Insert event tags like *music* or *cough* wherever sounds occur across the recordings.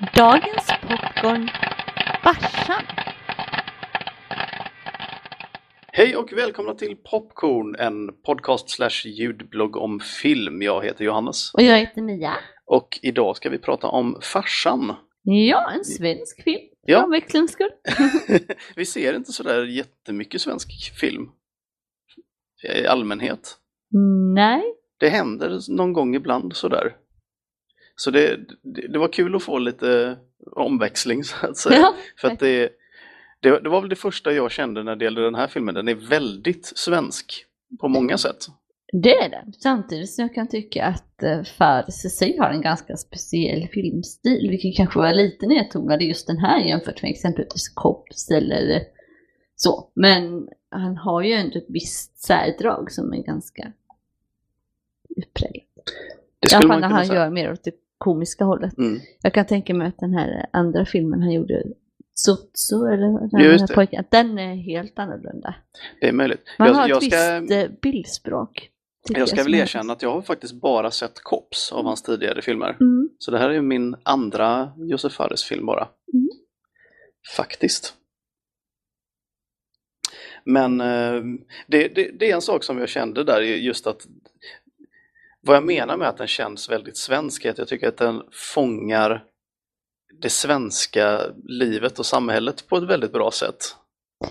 Dagens popcorn Farsan. Hej och välkomna till Popcorn, en podcast slash ljudblogg om film. Jag heter Johannes Och jag heter Mia. och idag ska vi prata om Farsan. Ja, en svensk film. Ja. Omväxlings skull. *laughs* vi ser inte sådär jättemycket svensk film i allmänhet. Nej. Det händer någon gång ibland sådär. Så det, det, det var kul att få lite omväxling *laughs* så att säga. Ja. För att det, det, det var väl det första jag kände när det gällde den här filmen. Den är väldigt svensk på många sätt. Det är det. Samtidigt som jag kan tycka att Fares i sig har en ganska speciell filmstil. Vilket kanske var lite nedtonad i just den här jämfört med exempelvis Kops eller så. Men han har ju ändå ett visst särdrag som är ganska utpräglat. Det I alla fall när han säga. gör mer åt det komiska hållet. Mm. Jag kan tänka mig att den här andra filmen han gjorde, Sotso eller den här pojken, att den är helt annorlunda. Det är möjligt. Man jag, har ett jag ska, visst eh, bildspråk. jag ska som väl erkänna att jag har faktiskt bara sett Kops av hans tidigare filmer. Mm. Så det här är min andra Josef Fares film bara. Mm. Faktiskt. Men eh, det, det, det är en sak som jag kände där, just att vad jag menar med att den känns väldigt svensk är att jag tycker att den fångar det svenska livet och samhället på ett väldigt bra sätt.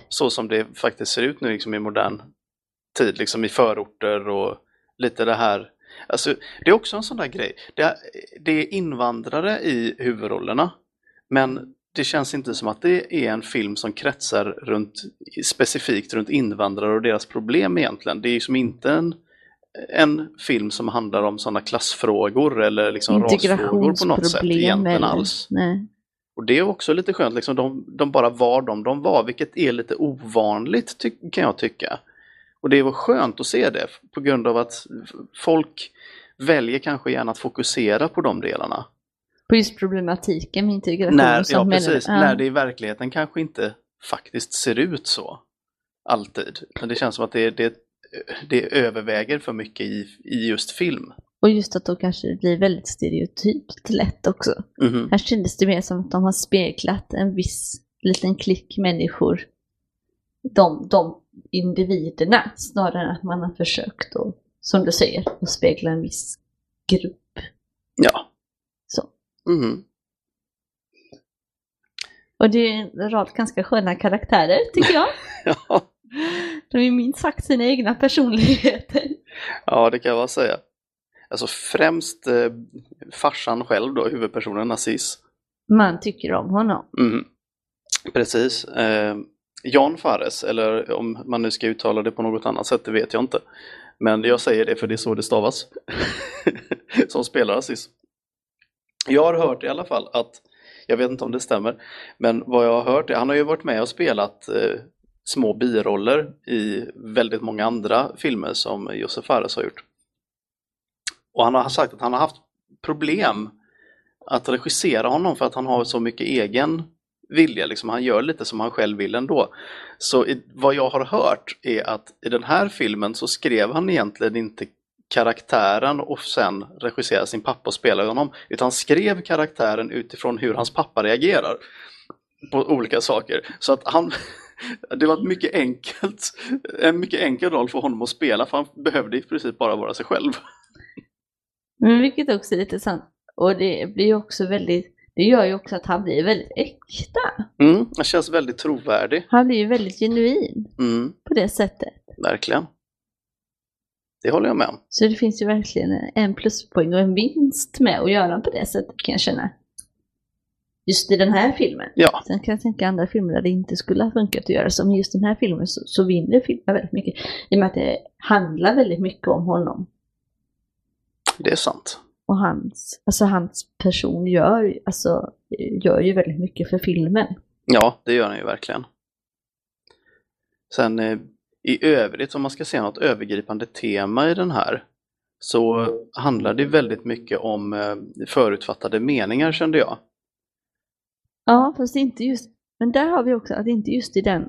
Så som det faktiskt ser ut nu liksom i modern tid, liksom i förorter och lite det här. Alltså, det är också en sån där grej. Det är, det är invandrare i huvudrollerna, men det känns inte som att det är en film som kretsar runt, specifikt runt invandrare och deras problem egentligen. Det är som inte en, en film som handlar om sådana klassfrågor eller liksom rasfrågor på något sätt egentligen alls. Nej. Och det är också lite skönt, liksom, de, de bara var de de var, vilket är lite ovanligt kan jag tycka. Och det var skönt att se det på grund av att folk väljer kanske gärna att fokusera på de delarna. På just problematiken med integration När, ja, menar precis, Ja. när det i verkligheten kanske inte faktiskt ser ut så. Alltid. Men det känns som att det, det, det överväger för mycket i, i just film. Och just att då kanske det blir väldigt stereotypt lätt också. Mhm. Här kändes det mer som att de har speglat en viss liten klick människor. De, de individerna, snarare än att man har försökt att, som du säger, att spegla en viss grupp. Ja. Så. Mhm. Och det är en rad ganska sköna karaktärer, tycker jag. *laughs* ja. De är minst sagt sina egna personligheter. Ja, det kan jag väl säga. Alltså främst eh, farsan själv då, huvudpersonen Aziz. Man tycker om honom. Mm. Precis. Eh, Jan Fares, eller om man nu ska uttala det på något annat sätt, det vet jag inte. Men jag säger det för det är så det stavas. *laughs* Som spelar Aziz. Jag har hört i alla fall att, jag vet inte om det stämmer, men vad jag har hört är, han har ju varit med och spelat eh, små biroller i väldigt många andra filmer som Josef Fares har gjort. Och han har sagt att han har haft problem att regissera honom för att han har så mycket egen vilja, liksom han gör lite som han själv vill ändå. Så i, vad jag har hört är att i den här filmen så skrev han egentligen inte karaktären och sen regissera sin pappa och spela honom, utan skrev karaktären utifrån hur hans pappa reagerar på olika saker. Så att han, det var mycket enkelt, en mycket enkel roll för honom att spela, för han behövde i princip bara vara sig själv. Men vilket också är lite sant. Och det blir också väldigt, det gör ju också att han blir väldigt äkta. Mm, han känns väldigt trovärdig. Han blir ju väldigt genuin Mm, på det sättet. verkligen. Det håller jag med om. Så det finns ju verkligen en pluspoäng och en vinst med att göra på det sättet kan jag känna. Just i den här filmen. Ja, Sen kan jag tänka andra filmer där det inte skulle ha funkat att göra så. Men just den här filmen så, så vinner filmen väldigt mycket. I och med att det handlar väldigt mycket om honom. det är sant. Och hans, alltså hans person gör, alltså, gör ju väldigt mycket för filmen. Ja, det gör han ju verkligen. Sen eh, i övrigt, om man ska se något övergripande tema i den här, så handlar det väldigt mycket om eh, förutfattade meningar kände jag. Ja, fast inte just, men där har vi också att inte just i den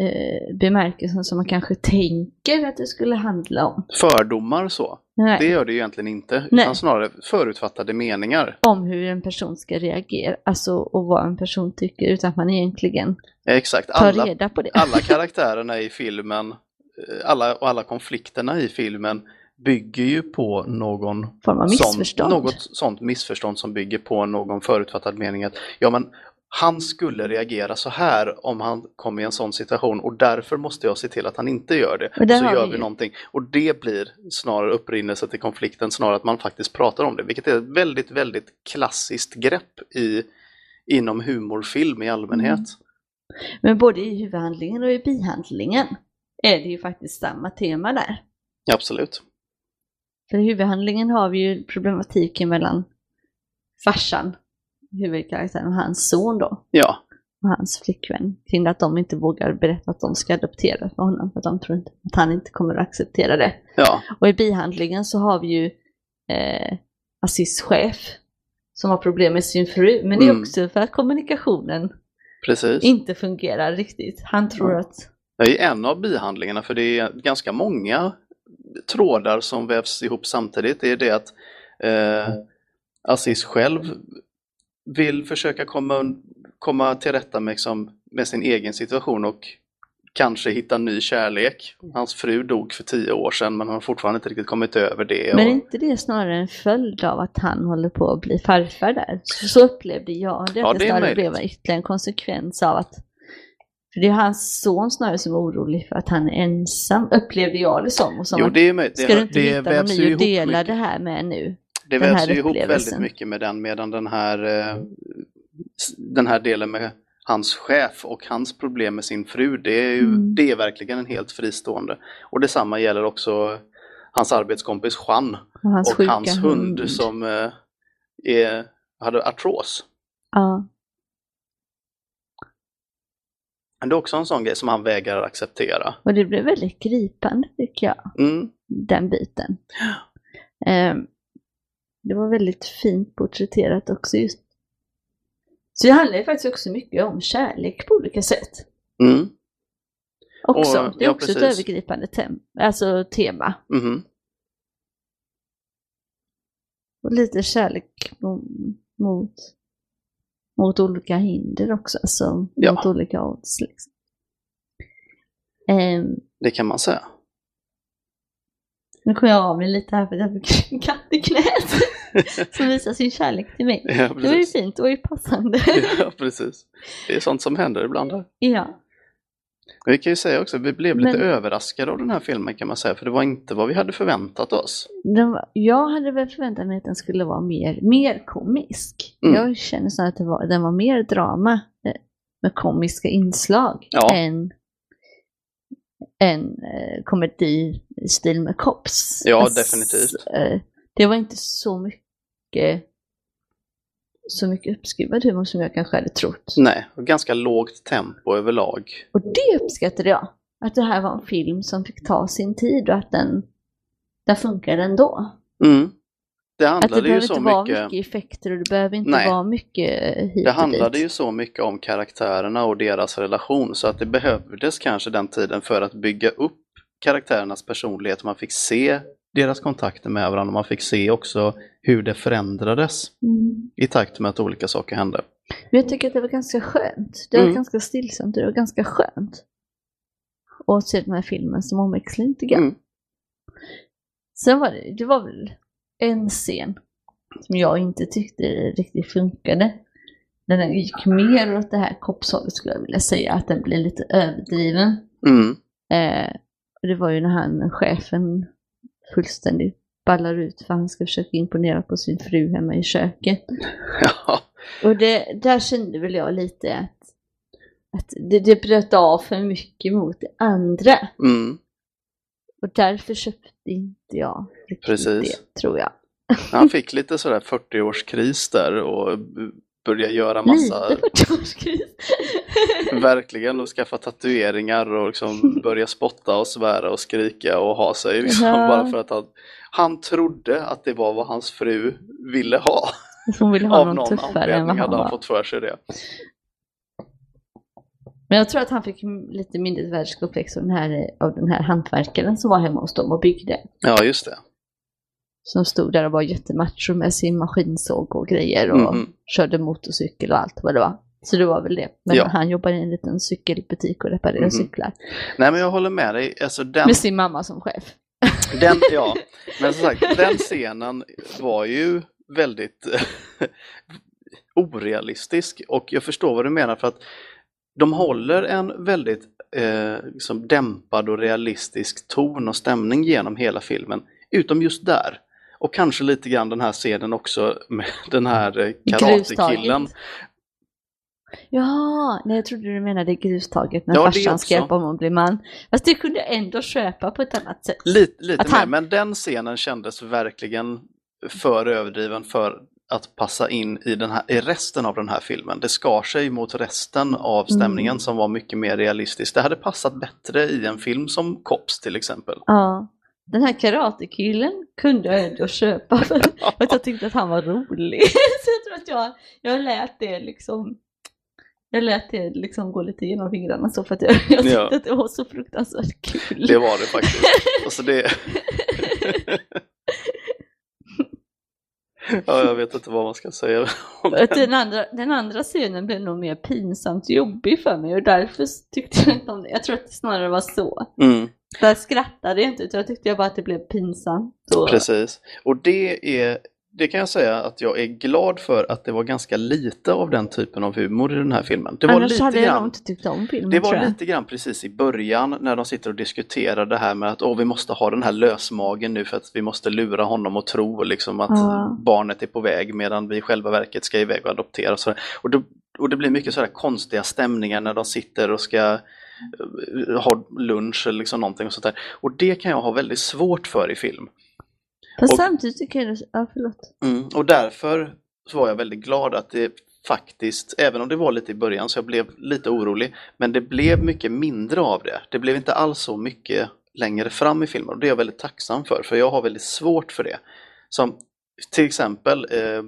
eh, bemärkelsen som man kanske tänker att det skulle handla om. Fördomar så. Nej. Det gör det ju egentligen inte, Nej. utan snarare förutfattade meningar. Om hur en person ska reagera, alltså och vad en person tycker utan att man egentligen Eh, Exakt, tar alla, reda på det. alla *laughs* karaktärerna i filmen, eh, alla, och alla konflikterna i filmen bygger ju på någon form av missförstånd. Sån, något sånt missförstånd som bygger på någon förutfattad mening att ja men han skulle reagera så här om han kom i en sån situation och därför måste jag se till att han inte gör det. Så gör vi vi någonting. Och det blir snarare upprinnelse till konflikten snarare att man faktiskt pratar om det. Vilket är ett väldigt, väldigt klassiskt grepp i, inom humorfilm i allmänhet. Mm. Men både i huvudhandlingen och i bihandlingen är det ju faktiskt samma tema där. Absolut. För i huvudhandlingen har vi ju problematiken mellan farsan, huvudkaraktären, och hans son då, Ja, och hans flickvän. Kring att de inte vågar berätta att de ska adoptera för honom, för att de tror inte att han inte kommer att acceptera det. ja, Och i bihandlingen så har vi ju eh, Aziz chef som har problem med sin fru, men det är Mm. också för att kommunikationen precis. inte fungerar riktigt. Han tror Ja. att Det är en av bihandlingarna för det är ganska många trådar som vävs ihop samtidigt. Det är det att eh, Aziz själv vill försöka komma, komma till rätta med, liksom, med sin egen situation och kanske hitta ny kärlek. Hans fru dog för tio år sedan men han har fortfarande inte riktigt kommit över det. Men är Och, inte det snarare en följd av att han håller på att bli farfar där? Så, upplevde jag det. Ja, Att det snarare möjligt. blev ytterligare en konsekvens av att för det är hans son snarare som är orolig för att han är ensam, upplevde jag det som. Och som jo, det är möjligt. ska du inte det hitta någon ny att dela mycket. det här med nu? Det vävs ju ihop väldigt mycket med den medan den här, eh, den här delen med hans chef och hans problem med sin fru, det är ju Mm. det är verkligen en helt fristående. Och detsamma gäller också hans arbetskompis Juan Och hans och hans hund som eh, är, hade artros. Ja. Men det är också en sån grej som han vägrar acceptera. Och det blev väldigt gripande tycker jag, Mm, den biten. Ehm, det var väldigt fint porträtterat också just. Så det handlar ju faktiskt också mycket om kärlek på olika sätt. mm, Också. Och- det är ja, också ett precis. övergripande tem- alltså tema. mhm. Och lite kärlek mot, mot, olika hinder också, alltså Ja. mot olika odds. Liksom. Ehm, Det kan man säga. nu kom jag av mig lite här för att jag fick en katt i knät *laughs* som visar sin kärlek till mig. Ja, Det var ju fint, det var ju passande. Ja, precis. Det är sånt som händer ibland. Här. ja. Vi kan ju säga också, vi blev lite Men- överraskade av den här filmen kan man säga, för det var inte vad vi hade förväntat oss. Var, jag hade väl förväntat mig att den skulle vara mer, mer komisk. Mm. Jag känner så att var, den var mer drama eh, med komiska inslag Ja. än, än eh, komedi i stil med Cops. Ja, Alltså, definitivt. eh, det var inte så mycket så mycket uppskruvad humor som jag kanske hade trott. Nej, och ganska lågt tempo överlag. Och det uppskattade jag. Att det här var en film som fick ta sin tid och att den, den funkar ändå. Mm. Det Att det handlade ju behöver så inte vara mycket, mycket effekter och det behöver inte Nej. vara mycket hit det och handlade dit. ju så mycket om karaktärerna och deras relation så att det behövdes kanske den tiden för att bygga upp karaktärernas personlighet. Man fick se deras kontakter med varandra, man fick se också hur det förändrades Mm. i takt med att olika saker hände. Men jag tycker att det var ganska skönt. Det var Mm. ganska stillsamt och det var ganska skönt. att se den här filmen som omväxling lite grann. Mm. Sen var det, det var väl en scen som jag inte tyckte riktigt funkade. Den gick mer åt det här koppshållet skulle jag vilja säga, att den blev lite överdriven. Mm. Eh, och det var ju när han, chefen, fullständigt ballar ut för han ska försöka imponera på sin fru hemma i köket. *laughs* Ja. Och det, där kände väl jag lite att, att det, det bröt av för mycket mot det andra. Mm. Och därför köpte inte jag Precis. det, tror jag. Han *laughs* fick lite sådär 40-årskris där och började göra massa, Lite 40-årskris. *laughs* verkligen, och skaffa tatueringar och liksom börja spotta och svära och skrika och ha sig liksom, Ja. bara för att han, han trodde att det var vad hans fru ville ha. Hon ville ha Av någon någon tuffare än vad han hade han var. fått för sig det. Men jag tror att han fick lite mindre världskomplex av den, här, av den här hantverkaren som var hemma hos dem och byggde. Ja, just det. Som stod där och var jättemacho med sin maskinsåg och grejer och Mhm. körde motorcykel och allt vad det var. Så det var väl det. Men Ja. han jobbar i en liten cykelbutik och reparerar Mhm. cyklar. Nej men jag håller med dig, alltså den, Med sin mamma som chef. den *laughs* ja, men som sagt den scenen var ju väldigt *laughs* orealistisk och jag förstår vad du menar för att de håller en väldigt eh, liksom dämpad och realistisk ton och stämning genom hela filmen, utom just där. Och kanske lite grann den här scenen också med den här eh, karatekillen. Ja, nej jag trodde du menade grustaget när Ja, farsan hjälpa honom att bli man. Fast det kunde jag ändå köpa på ett annat sätt. Lite, lite Att mer, han- men den scenen kändes verkligen för överdriven för att passa in i, den här, i resten av den här filmen. Det skar sig mot resten av stämningen Mm. som var mycket mer realistisk. Det hade passat bättre i en film som Cops till exempel. Ja. Den här karatekillen kunde jag ändå köpa *laughs* för att jag tyckte att han var rolig. *laughs* Så jag tror att jag, jag lät det liksom jag lät det liksom gå lite genom fingrarna så för att jag, jag tyckte Ja. att det var så fruktansvärt kul. Det var det faktiskt. Alltså det... *laughs* ja, jag vet inte vad man ska säga. den. andra, den andra scenen blev nog mer pinsamt jobbig för mig och därför tyckte jag inte om det. Jag tror att det snarare var så. Mm. Skrattade jag inte utan jag tyckte jag bara att det blev pinsamt. Och, Precis. Och det är, det kan jag säga att jag är glad för att det var ganska lite av den typen av humor i den här filmen. Det var Annars lite hade jag grann, inte tyckt om filmen det var lite grann precis i början när de sitter och diskuterar det här med att Åh, vi måste ha den här lösmagen nu för att vi måste lura honom och tro liksom att Ja. barnet är på väg medan vi själva verket ska iväg och adoptera. Och, och, då, och det blir mycket sådär konstiga stämningar när de sitter och ska eh, ha lunch eller liksom någonting och sånt där. Och det kan jag ha väldigt svårt för i film. Fast och- samtidigt tycker jag det, ja förlåt. Mm, och därför så var jag väldigt glad att det faktiskt, även om det var lite i början så jag blev lite orolig, men det blev mycket mindre av det. Det blev inte alls så mycket längre fram i filmen och det är jag väldigt tacksam för, för jag har väldigt svårt för det. Som till exempel eh,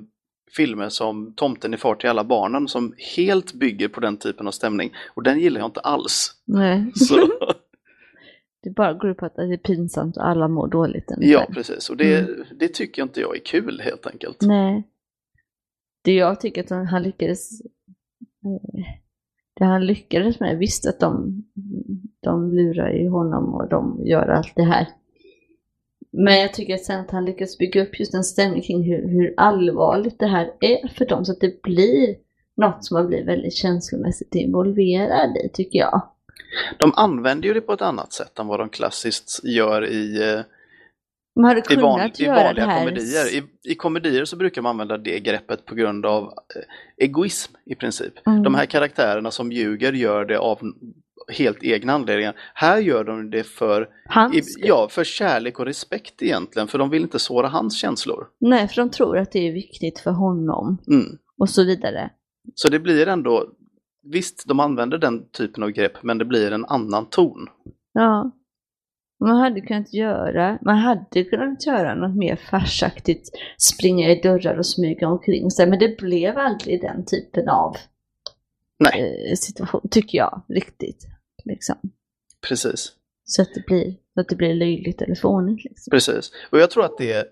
filmer som Tomten är far till alla barnen som helt bygger på den typen av stämning och den gillar jag inte alls. Nej. Så, *laughs* Det bara går ut på att det är pinsamt och alla mår dåligt. ungefär. ja, precis. Och det, det tycker jag inte jag är kul helt enkelt. Nej. Det jag tycker att han, lyckades eh, det han lyckades med, visst att de, de lurar i honom och de gör allt det här. Men jag tycker sen att han lyckas bygga upp just en stämning kring hur, hur allvarligt det här är för dem så att det blir något som man blir väldigt känslomässigt involverad i tycker jag. De använder ju det på ett annat sätt än vad de klassiskt gör i Man hade I, van, i vanliga här komedier. I, I komedier så brukar man använda det greppet på grund av eh, egoism i princip. Mm. De här karaktärerna som ljuger gör det av helt egna anledningar. Här gör de det för, i, ja, för kärlek och respekt egentligen, för de vill inte såra hans känslor. Nej, för de tror att det är viktigt för honom Mm. och så vidare. Så det blir ändå, visst de använder den typen av grepp, men det blir en annan ton. Ja. Man hade kunnat göra, man hade kunnat göra något mer farsaktigt, springa i dörrar och smyga omkring sig, men det blev aldrig den typen av eh, situation, tycker jag, riktigt. Liksom. precis. Så att det blir, så att det blir löjligt eller fånigt. Liksom. Precis. Och jag tror att det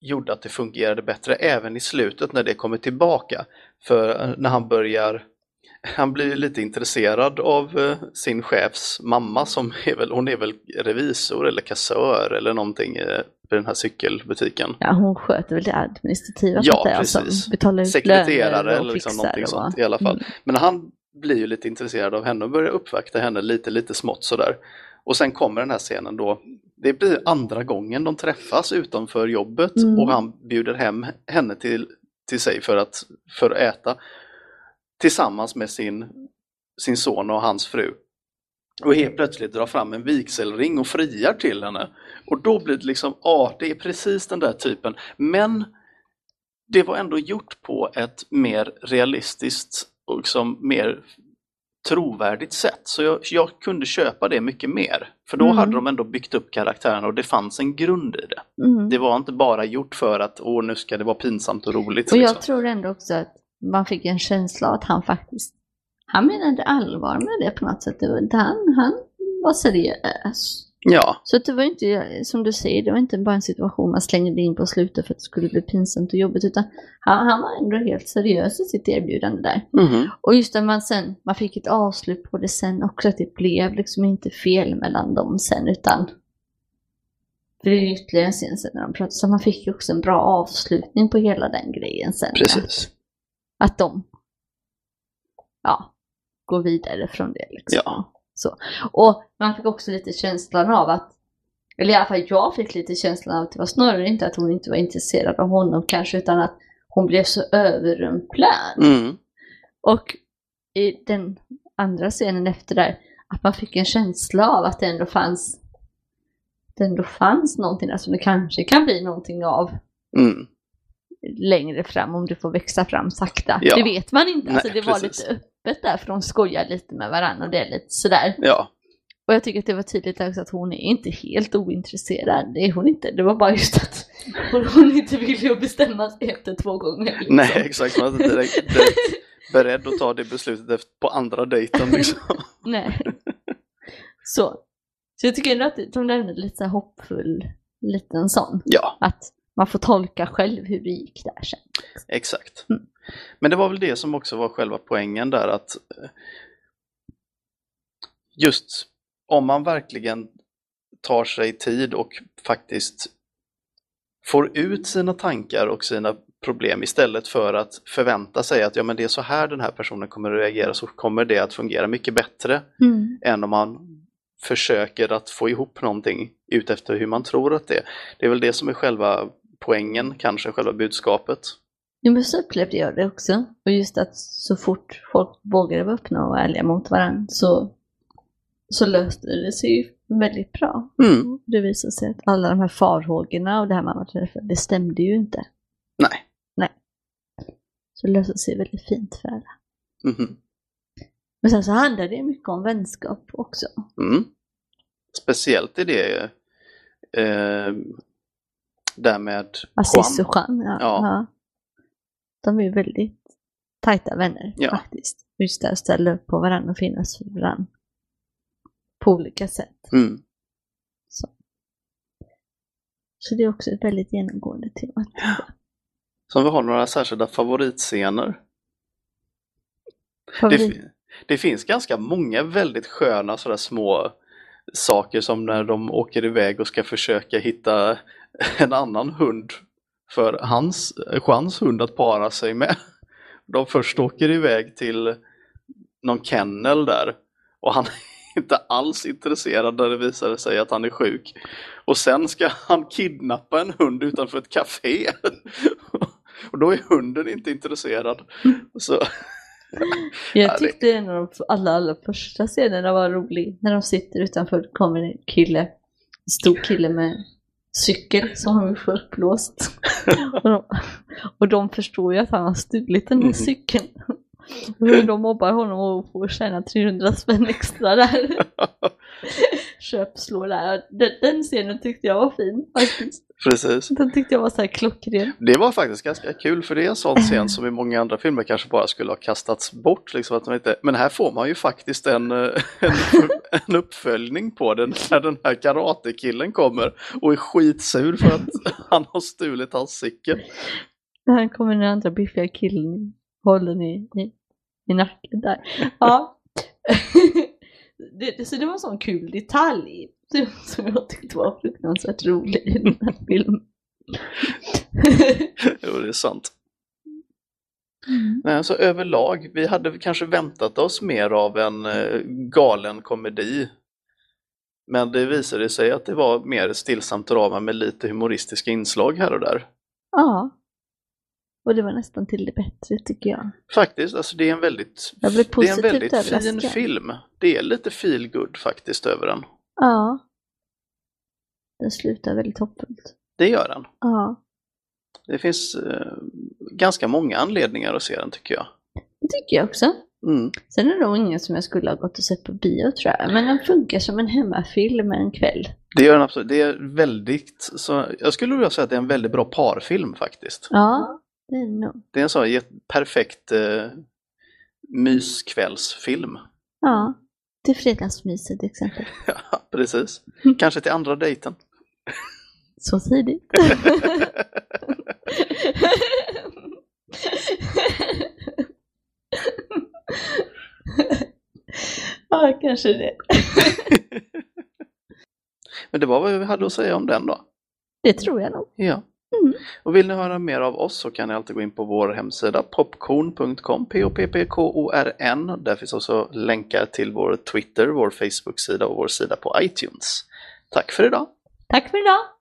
gjorde att det fungerade bättre även i slutet när det kommer tillbaka. För eh, när han börjar, han blir lite intresserad av eh, sin chefs mamma som är väl, hon är väl revisor eller kassör eller någonting eh, på den här cykelbutiken. Ja, hon sköter väl det administrativa, Ja, fattar jag, som betalar ut Sekreterare löner och eller liksom någonting och- sånt i alla fall. Mm. Men han blir ju lite intresserad av henne och börjar uppvakta henne lite, lite smått sådär. Och sen kommer den här scenen då, det blir andra gången de träffas utanför jobbet Mm. och han bjuder hem henne till, till sig för att, för att äta. Tillsammans med sin, sin son och hans fru. Och helt plötsligt drar fram en vigselring och friar till henne. Och då blir det liksom, ja det är precis den där typen. Men det var ändå gjort på ett mer realistiskt och liksom mer trovärdigt sätt. Så jag, jag kunde köpa det mycket mer. För då Mm. hade de ändå byggt upp karaktärerna och det fanns en grund i det. Mm. Det var inte bara gjort för att åh nu ska det vara pinsamt och roligt. Och liksom. jag tror ändå också att man fick en känsla att han faktiskt, han menade allvar med det på något sätt. Det var han, han var seriös. Ja, Så det var inte, som du säger, det var inte bara en situation man slängde in på slutet för att det skulle bli pinsamt och jobbigt, utan han, han var ändå helt seriös i sitt erbjudande där. mhm, Och just att man sen, man fick ett avslut på det sen också, att det blev liksom inte fel mellan dem sen, utan för det är ytterligare en scen sen när de pratar, så man fick ju också en bra avslutning på hela den grejen sen. precis. Att de, ja, går vidare från det liksom. Ja. Så. Och man fick också lite känslan av att, eller i alla fall jag fick lite känslan av att det var snarare inte att hon inte var intresserad av honom kanske, utan att hon blev så överrumplad. Mm, Och i den andra scenen efter där, att man fick en känsla av att det ändå fanns det ändå fanns någonting där som det kanske kan bli någonting av mm, längre fram om du får växa fram sakta. Ja. Det vet man inte. Alltså, Nej, det var precis. lite öppet där för de skojar lite med varandra och det är lite sådär. ja, Och jag tycker att det var tydligt också att hon är inte helt ointresserad. Det är hon inte. Det var bara just att hon, hon inte ville bestämma sig efter två gånger. Liksom. nej exakt. Man är inte direkt, direkt beredd att ta det beslutet på andra dejten *laughs* liksom. Nej. Så. Så jag tycker ändå att de lämnade lite så hoppfull liten sån. Ja, Att man får tolka själv hur det gick där sen. exakt. Mm. Men det var väl det som också var själva poängen där att eh, just om man verkligen tar sig tid och faktiskt får ut sina tankar och sina problem istället för att förvänta sig att ja, men det är så här den här personen kommer att reagera så kommer det att fungera mycket bättre än om man försöker att få ihop någonting utefter hur man tror att det är. Det är väl det som är själva poängen, kanske själva budskapet. Jo men så upplevde jag det också. Och just att så fort folk vågade vara öppna och ärliga mot varandra så, så löste det sig ju väldigt bra. Mm. Det visade sig att alla de här farhågorna och det här man var rädd för, det stämde ju inte. Nej. Så det löste sig väldigt fint för alla. Mhm. Men sen så handlar det mycket om vänskap också. Mm. Speciellt i det eh, där med Aziz Juan. och Jean, ja, Ja. ja. De är ju väldigt tajta vänner Ja. faktiskt. Just det, att ställa upp på varandra och finnas för varandra. På olika sätt. Mm. Så. så det är också ett väldigt genomgående tema. Så om vi har några särskilda favoritscener. Det, Favorit. fi- det finns ganska många väldigt sköna sådär små saker som när de åker iväg och ska försöka hitta *laughs* en annan hund för hans, Juans hund att para sig med. De först åker iväg till någon kennel där och han är inte alls intresserad när det visar sig att han är sjuk. Och sen ska han kidnappa en hund utanför ett café. *laughs* Och då är hunden inte intresserad. Så, Ja, *laughs* Jag tyckte en av de allra, allra första scenerna var rolig. När de sitter utanför kommer en kille, en stor kille med cykel som han vill få uppblåst. *laughs* och, de, och de förstår ju att han har stulit den här Mhm. cykeln. De mobbar honom och får tjäna 300 spänn extra där. *laughs* Köpslår där. Den, den scenen tyckte jag var fin faktiskt. precis. Den tyckte jag var så här klockren. Det var faktiskt ganska kul för det är en sån scen som i många andra filmer kanske bara skulle ha kastats bort. Liksom, att man inte... Men här får man ju faktiskt en, eh, *laughs* en, en uppföljning på den när den här karatekillen kommer och är skitsur för att *laughs* han har stulit hans cykel. Han kommer den andra biffiga killen håller i, i, i nacken där. Ja. *laughs* det, så det var en sån kul detalj *laughs* som- jag tyckte var fruktansvärt rolig i den här filmen. *laughs* Jo, det är sant. Nej, så överlag, vi hade kanske väntat oss mer av en eh, galen komedi. Men det visade sig att det var mer ett stillsamt drama med lite humoristiska inslag här och där. ja. Och det var nästan till det bättre tycker jag. Faktiskt, alltså det är en väldigt, det är en väldigt fin film. Det är lite feel good faktiskt över den. Ja. Den slutar väldigt hoppfullt. Det gör den. Ja. Det finns eh, ganska många anledningar att se den tycker jag. Det tycker jag också. Mm. Sen är det nog ingen som jag skulle ha gått och sett på bio tror jag. Men den funkar som en hemmafilm en kväll. Det gör den absolut. Det är väldigt, så, jag skulle vilja säga att det är en väldigt bra parfilm faktiskt. Ja, det är det är en sån perfekt eh, myskvällsfilm. Ja. Till fredagsmyset till exempel. *laughs* Ja, precis. Kanske till andra dejten. Så tidigt. *laughs* ja, kanske det. *laughs* Men det var vad vi hade att säga om den då. Det tror jag nog. Ja. Mm. Och vill ni höra mer av oss så kan ni alltid gå in på vår hemsida popcorn.com, p-o-p-p-k-o-r-n. Där finns också länkar till vår Twitter, vår Facebook-sida och vår sida på iTunes. Tack för idag! Tack för idag!